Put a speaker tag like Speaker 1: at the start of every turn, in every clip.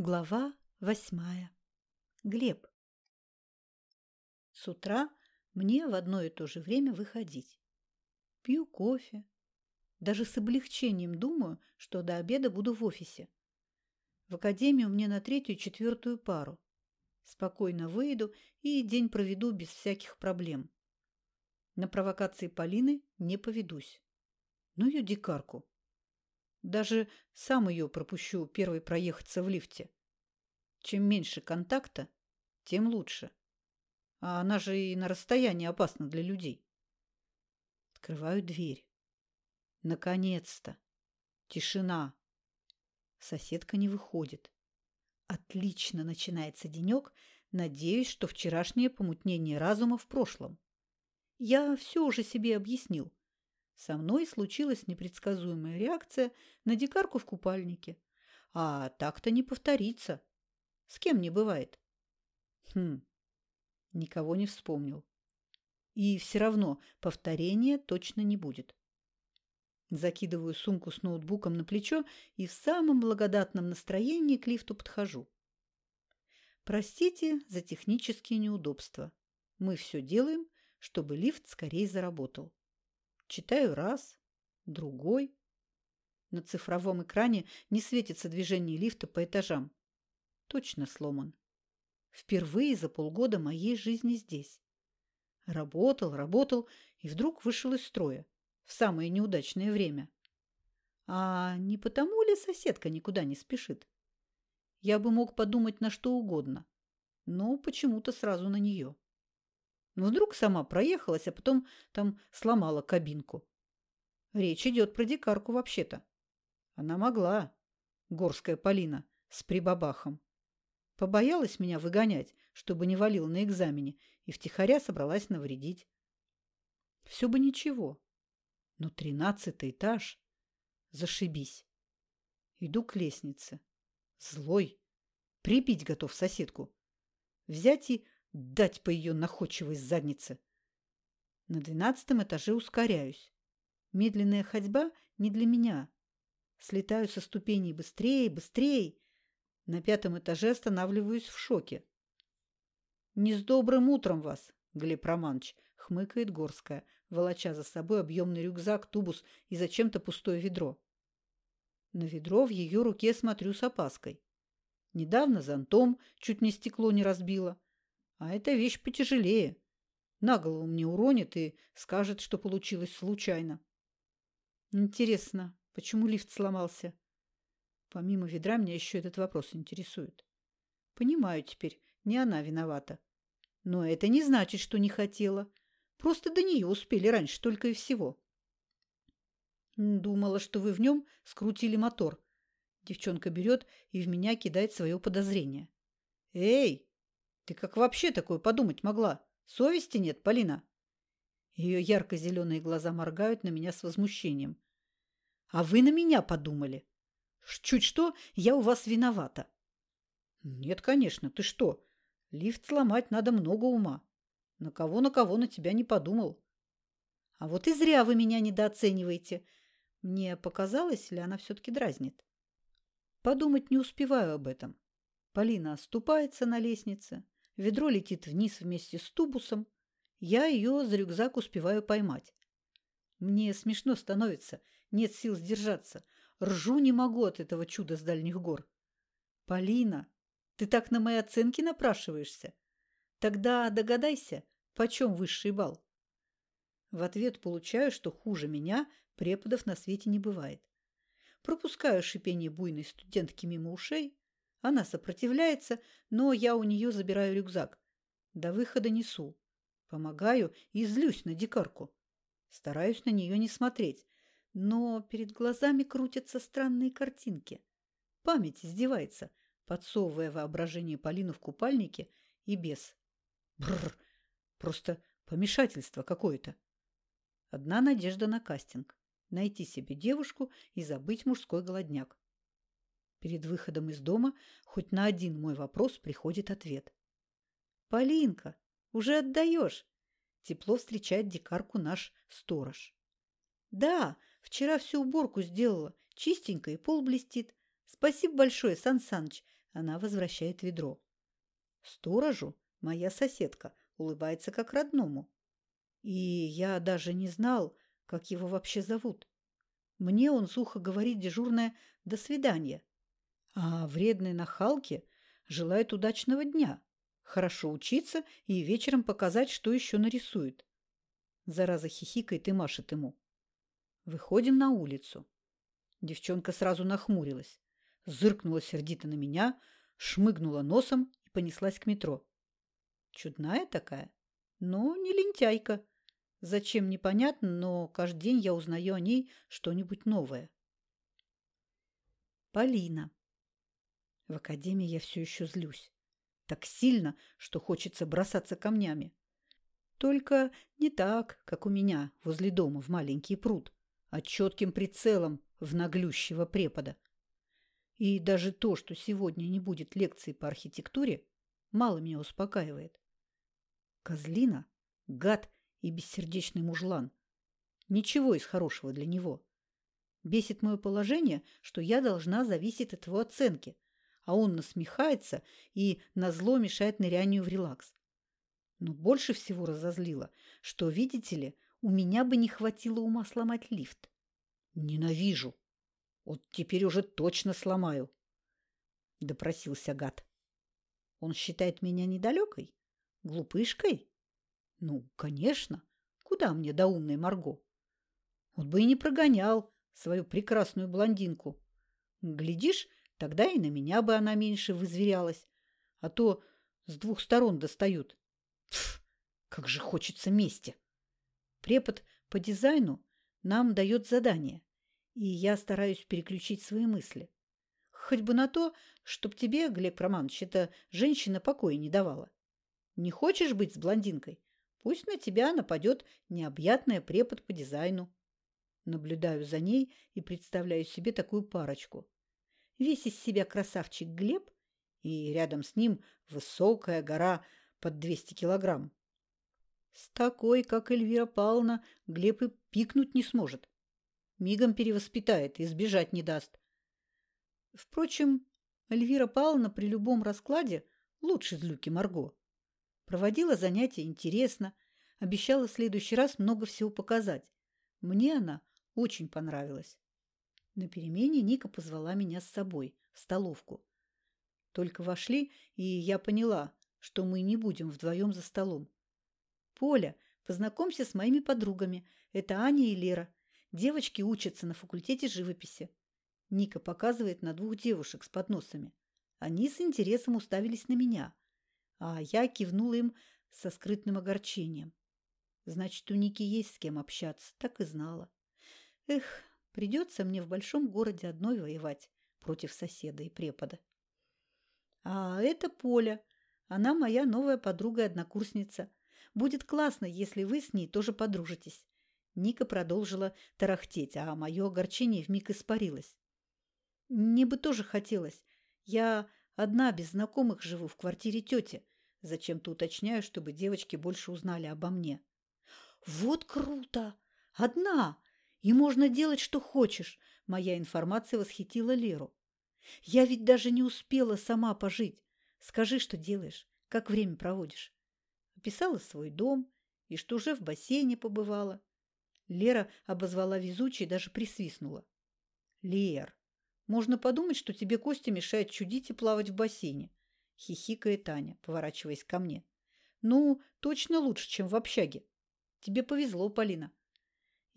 Speaker 1: Глава восьмая. Глеб. С утра мне в одно и то же время выходить. Пью кофе. Даже с облегчением думаю, что до обеда буду в офисе. В академию мне на третью-четвертую пару. Спокойно выйду и день проведу без всяких проблем. На провокации Полины не поведусь. Ну ее дикарку. Даже сам ее пропущу первой проехаться в лифте. Чем меньше контакта, тем лучше. А она же и на расстоянии опасна для людей. Открываю дверь. Наконец-то. Тишина. Соседка не выходит. Отлично начинается денек. Надеюсь, что вчерашнее помутнение разума в прошлом. Я все уже себе объяснил. Со мной случилась непредсказуемая реакция на дикарку в купальнике. А так-то не повторится. С кем не бывает. Хм, никого не вспомнил. И все равно повторения точно не будет. Закидываю сумку с ноутбуком на плечо и в самом благодатном настроении к лифту подхожу. Простите за технические неудобства. Мы все делаем, чтобы лифт скорее заработал. Читаю раз, другой. На цифровом экране не светится движение лифта по этажам. Точно сломан. Впервые за полгода моей жизни здесь. Работал, работал и вдруг вышел из строя. В самое неудачное время. А не потому ли соседка никуда не спешит? Я бы мог подумать на что угодно, но почему-то сразу на нее. Но вдруг сама проехалась, а потом там сломала кабинку. Речь идет про дикарку вообще-то. Она могла, горская Полина, с прибабахом. Побоялась меня выгонять, чтобы не валил на экзамене, и втихаря собралась навредить. Все бы ничего. Но тринадцатый этаж... Зашибись. Иду к лестнице. Злой. Прибить готов соседку. Взять и Дать по ее находчивой заднице. На двенадцатом этаже ускоряюсь. Медленная ходьба не для меня. Слетаю со ступеней быстрее, быстрее. На пятом этаже останавливаюсь в шоке. «Не с добрым утром вас, Глеб Романович!» — хмыкает Горская, волоча за собой объемный рюкзак, тубус и зачем-то пустое ведро. На ведро в ее руке смотрю с опаской. Недавно зонтом чуть не стекло не разбило, а эта вещь потяжелее. На голову мне уронит и скажет, что получилось случайно. Интересно, почему лифт сломался? Помимо ведра меня еще этот вопрос интересует. Понимаю теперь, не она виновата. Но это не значит, что не хотела. Просто до нее успели раньше только и всего. Думала, что вы в нем скрутили мотор. Девчонка берет и в меня кидает свое подозрение. «Эй, ты как вообще такое подумать могла? Совести нет, Полина?» Ее ярко-зеленые глаза моргают на меня с возмущением. «А вы на меня подумали? Чуть что, я у вас виновата». «Нет, конечно, ты что? Лифт сломать надо много ума. На кого, на кого на тебя не подумал». «А вот и зря вы меня недооцениваете. Мне показалось, ли она все-таки дразнит?» Подумать не успеваю об этом. Полина оступается на лестнице, Ведро летит вниз вместе с тубусом. Я ее за рюкзак успеваю поймать. Мне смешно становится, нет сил сдержаться. Ржу не могу от этого чуда с дальних гор. Полина, ты так на мои оценки напрашиваешься? Тогда догадайся, почем высший балл? В ответ получаю, что хуже меня преподов на свете не бывает. Пропускаю шипение буйной студентки мимо ушей, она сопротивляется, но я у нее забираю рюкзак. До выхода несу. Помогаю и злюсь на дикарку. Стараюсь на нее не смотреть, но перед глазами крутятся странные картинки. Память издевается, подсовывая воображение Полину в купальнике и без. Бррр, просто помешательство какое-то. Одна надежда на кастинг. Найти себе девушку и забыть мужской голодняк. Перед выходом из дома хоть на один мой вопрос приходит ответ. «Полинка, уже отдаешь?» Тепло встречает дикарку наш сторож. «Да, вчера всю уборку сделала. Чистенько и пол блестит. Спасибо большое, Сан Саныч. Она возвращает ведро. Сторожу моя соседка улыбается как родному. И я даже не знал, как его вообще зовут. Мне он сухо говорит дежурная «до свидания», а вредной нахалке желает удачного дня, хорошо учиться и вечером показать, что еще нарисует. Зараза хихикает и машет ему. Выходим на улицу. Девчонка сразу нахмурилась, зыркнула сердито на меня, шмыгнула носом и понеслась к метро. Чудная такая, но не лентяйка. Зачем, непонятно, но каждый день я узнаю о ней что-нибудь новое. Полина. В академии я все еще злюсь. Так сильно, что хочется бросаться камнями. Только не так, как у меня возле дома в маленький пруд, а четким прицелом в наглющего препода. И даже то, что сегодня не будет лекции по архитектуре, мало меня успокаивает. Козлина, гад и бессердечный мужлан. Ничего из хорошего для него. Бесит мое положение, что я должна зависеть от его оценки, а он насмехается и назло мешает нырянию в релакс. Но больше всего разозлило, что, видите ли, у меня бы не хватило ума сломать лифт. Ненавижу. Вот теперь уже точно сломаю. Допросился гад. Он считает меня недалекой? Глупышкой? Ну, конечно. Куда мне до умной Марго? Вот бы и не прогонял свою прекрасную блондинку. Глядишь, тогда и на меня бы она меньше вызверялась. А то с двух сторон достают. Пф, как же хочется мести. Препод по дизайну нам дает задание, и я стараюсь переключить свои мысли. Хоть бы на то, чтоб тебе, Глеб Романович, эта женщина покоя не давала. Не хочешь быть с блондинкой? Пусть на тебя нападет необъятная препод по дизайну. Наблюдаю за ней и представляю себе такую парочку. Весь из себя красавчик Глеб, и рядом с ним высокая гора под 200 килограмм. С такой, как Эльвира Павловна, Глеб и пикнуть не сможет. Мигом перевоспитает и сбежать не даст. Впрочем, Эльвира Павловна при любом раскладе лучше злюки Марго. Проводила занятия интересно, обещала в следующий раз много всего показать. Мне она очень понравилась. На перемене Ника позвала меня с собой в столовку. Только вошли, и я поняла, что мы не будем вдвоем за столом. «Поля, познакомься с моими подругами. Это Аня и Лера. Девочки учатся на факультете живописи». Ника показывает на двух девушек с подносами. Они с интересом уставились на меня – а я кивнула им со скрытным огорчением. Значит, у Ники есть с кем общаться, так и знала. Эх, придется мне в большом городе одной воевать против соседа и препода. А это Поля. Она моя новая подруга и однокурсница. Будет классно, если вы с ней тоже подружитесь. Ника продолжила тарахтеть, а мое огорчение вмиг испарилось. Мне бы тоже хотелось. Я одна без знакомых живу в квартире тети. Зачем-то уточняю, чтобы девочки больше узнали обо мне. Вот круто! Одна! И можно делать, что хочешь. Моя информация восхитила Леру. Я ведь даже не успела сама пожить. Скажи, что делаешь, как время проводишь. Описала свой дом и что уже в бассейне побывала. Лера обозвала везучей и даже присвистнула. Лер, можно подумать, что тебе Костя мешает чудить и плавать в бассейне хихикает Таня, поворачиваясь ко мне. Ну, точно лучше, чем в общаге. Тебе повезло, Полина.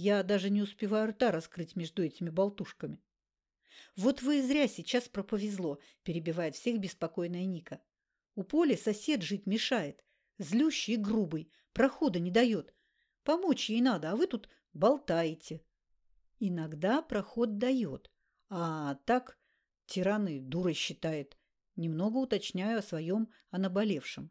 Speaker 1: Я даже не успеваю рта раскрыть между этими болтушками. Вот вы и зря сейчас про повезло, перебивает всех беспокойная Ника. У Поли сосед жить мешает. Злющий и грубый, прохода не дает. Помочь ей надо, а вы тут болтаете. Иногда проход дает, а так тираны дурой считает. Немного уточняю о своем, о наболевшем.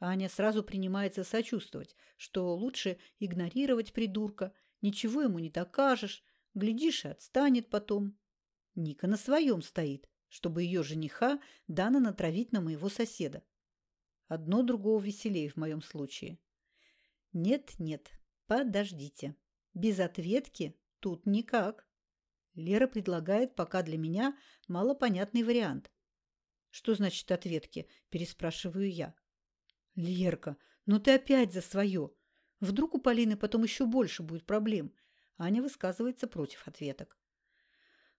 Speaker 1: Аня сразу принимается сочувствовать, что лучше игнорировать придурка, ничего ему не докажешь, глядишь и отстанет потом. Ника на своем стоит, чтобы ее жениха Дана натравить на моего соседа. Одно другого веселее в моем случае. Нет-нет, подождите. Без ответки тут никак. Лера предлагает пока для меня малопонятный вариант. Что значит ответки? Переспрашиваю я. Лерка, ну ты опять за свое. Вдруг у Полины потом еще больше будет проблем. Аня высказывается против ответок.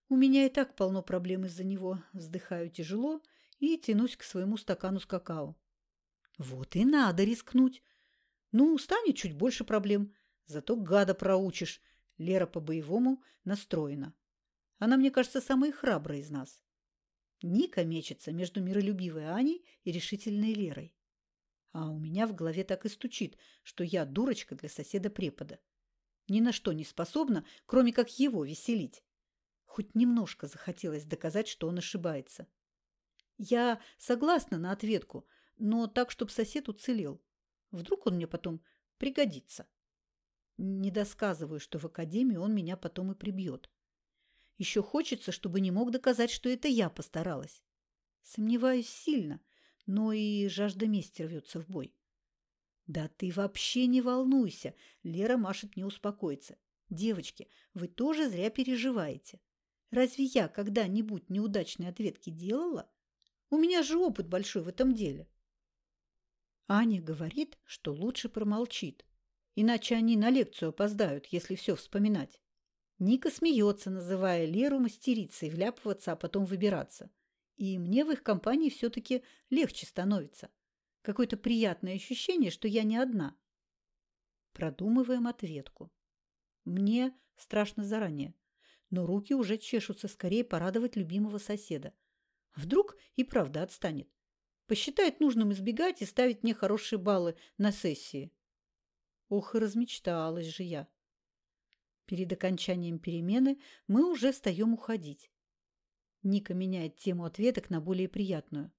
Speaker 1: У меня и так полно проблем из-за него. Вздыхаю тяжело и тянусь к своему стакану с какао. Вот и надо рискнуть. Ну, станет чуть больше проблем. Зато гада проучишь. Лера по-боевому настроена. Она, мне кажется, самая храбрая из нас. Ника мечется между миролюбивой Аней и решительной Лерой. А у меня в голове так и стучит, что я дурочка для соседа-препода. Ни на что не способна, кроме как его веселить. Хоть немножко захотелось доказать, что он ошибается. Я согласна на ответку, но так, чтобы сосед уцелел. Вдруг он мне потом пригодится. Не досказываю, что в академии он меня потом и прибьет. Еще хочется, чтобы не мог доказать, что это я постаралась. Сомневаюсь сильно, но и жажда мести рвется в бой. Да ты вообще не волнуйся, Лера машет не успокоиться. Девочки, вы тоже зря переживаете. Разве я когда-нибудь неудачные ответки делала? У меня же опыт большой в этом деле. Аня говорит, что лучше промолчит, иначе они на лекцию опоздают, если все вспоминать. Ника смеется, называя Леру мастерицей вляпываться, а потом выбираться. И мне в их компании все-таки легче становится. Какое-то приятное ощущение, что я не одна. Продумываем ответку. Мне страшно заранее, но руки уже чешутся скорее порадовать любимого соседа. Вдруг и правда отстанет. Посчитает нужным избегать и ставить мне хорошие баллы на сессии. Ох, и размечталась же я. Перед окончанием перемены мы уже встаем уходить. Ника меняет тему ответок на более приятную.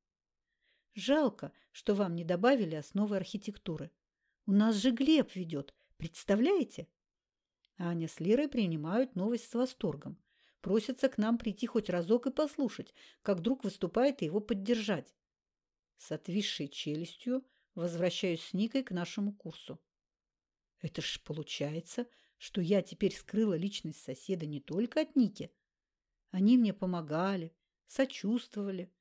Speaker 1: Жалко, что вам не добавили основы архитектуры. У нас же Глеб ведет, представляете? Аня с Лерой принимают новость с восторгом. Просятся к нам прийти хоть разок и послушать, как друг выступает и его поддержать. С отвисшей челюстью возвращаюсь с Никой к нашему курсу. Это ж получается, что я теперь скрыла личность соседа не только от Ники. Они мне помогали, сочувствовали.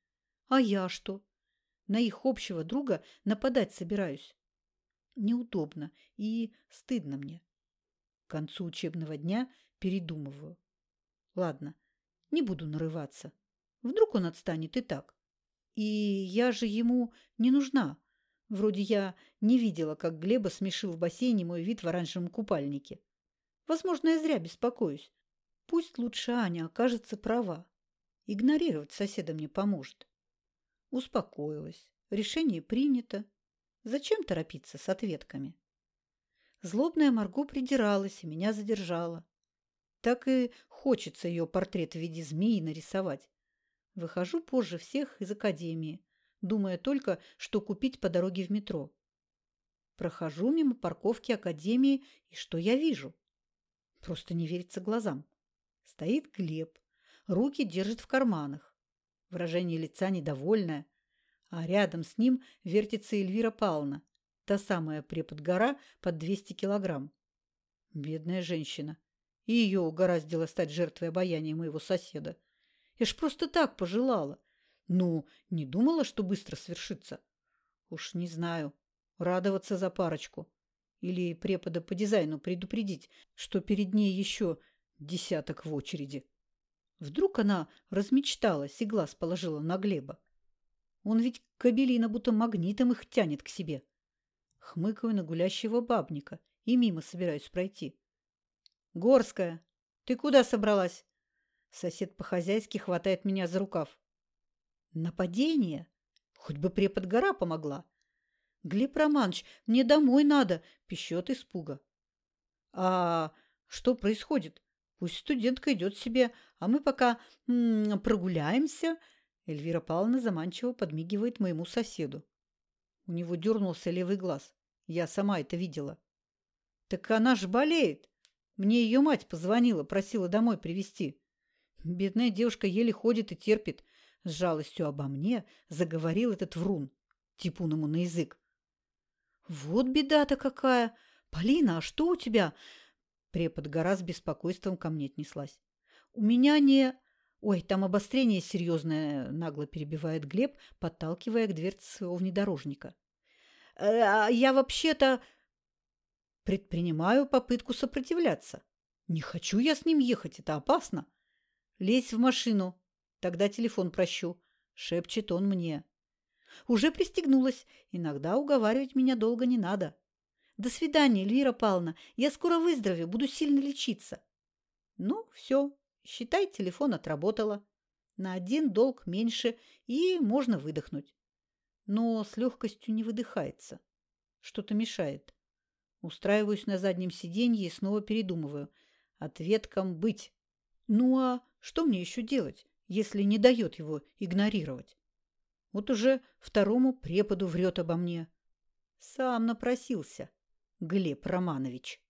Speaker 1: А я что? На их общего друга нападать собираюсь. Неудобно и стыдно мне. К концу учебного дня передумываю. Ладно, не буду нарываться. Вдруг он отстанет и так. И я же ему не нужна. Вроде я не видела, как Глеба смешил в бассейне мой вид в оранжевом купальнике. Возможно, я зря беспокоюсь. Пусть лучше Аня окажется права. Игнорировать соседа мне поможет. Успокоилась. Решение принято. Зачем торопиться с ответками? Злобная Марго придиралась и меня задержала. Так и хочется ее портрет в виде змеи нарисовать. Выхожу позже всех из академии, думая только, что купить по дороге в метро. Прохожу мимо парковки академии, и что я вижу? Просто не верится глазам. Стоит Глеб, руки держит в карманах. Выражение лица недовольное, а рядом с ним вертится Эльвира Павловна, та самая препод-гора под 200 килограмм. Бедная женщина. И ее угораздило стать жертвой обаяния моего соседа. Я ж просто так пожелала. Ну, не думала, что быстро свершится. Уж не знаю. Радоваться за парочку. Или препода по дизайну предупредить, что перед ней еще десяток в очереди. Вдруг она размечталась и глаз положила на Глеба. Он ведь кабелина будто магнитом их тянет к себе. Хмыкаю на гулящего бабника и мимо собираюсь пройти. «Горская, ты куда собралась?» Сосед по-хозяйски хватает меня за рукав. «Нападение? Хоть бы препод гора помогла. Глеб Романович, мне домой надо, пищет испуга. А что происходит? Пусть студентка идет себе, а мы пока м прогуляемся. Эльвира Павловна заманчиво подмигивает моему соседу. У него дернулся левый глаз. Я сама это видела. Так она ж болеет. Мне ее мать позвонила, просила домой привезти. Бедная девушка еле ходит и терпит. С жалостью обо мне заговорил этот врун. Типун ему на язык. «Вот беда-то какая! Полина, а что у тебя?» Препод гора с беспокойством ко мне отнеслась. «У меня не... Ой, там обострение серьезное, нагло перебивает Глеб, подталкивая к дверце своего внедорожника. «Э, а я вообще-то предпринимаю попытку сопротивляться. Не хочу я с ним ехать, это опасно. Лезь в машину, тогда телефон прощу, шепчет он мне. Уже пристегнулась, иногда уговаривать меня долго не надо. До свидания, Эльвира Павловна, я скоро выздоровею, буду сильно лечиться. Ну, все, считай, телефон отработала. На один долг меньше, и можно выдохнуть. Но с легкостью не выдыхается. Что-то мешает. Устраиваюсь на заднем сиденье и снова передумываю. Ответком быть. Ну а что мне еще делать, если не дает его игнорировать? Вот уже второму преподу врет обо мне. Сам напросился, Глеб Романович.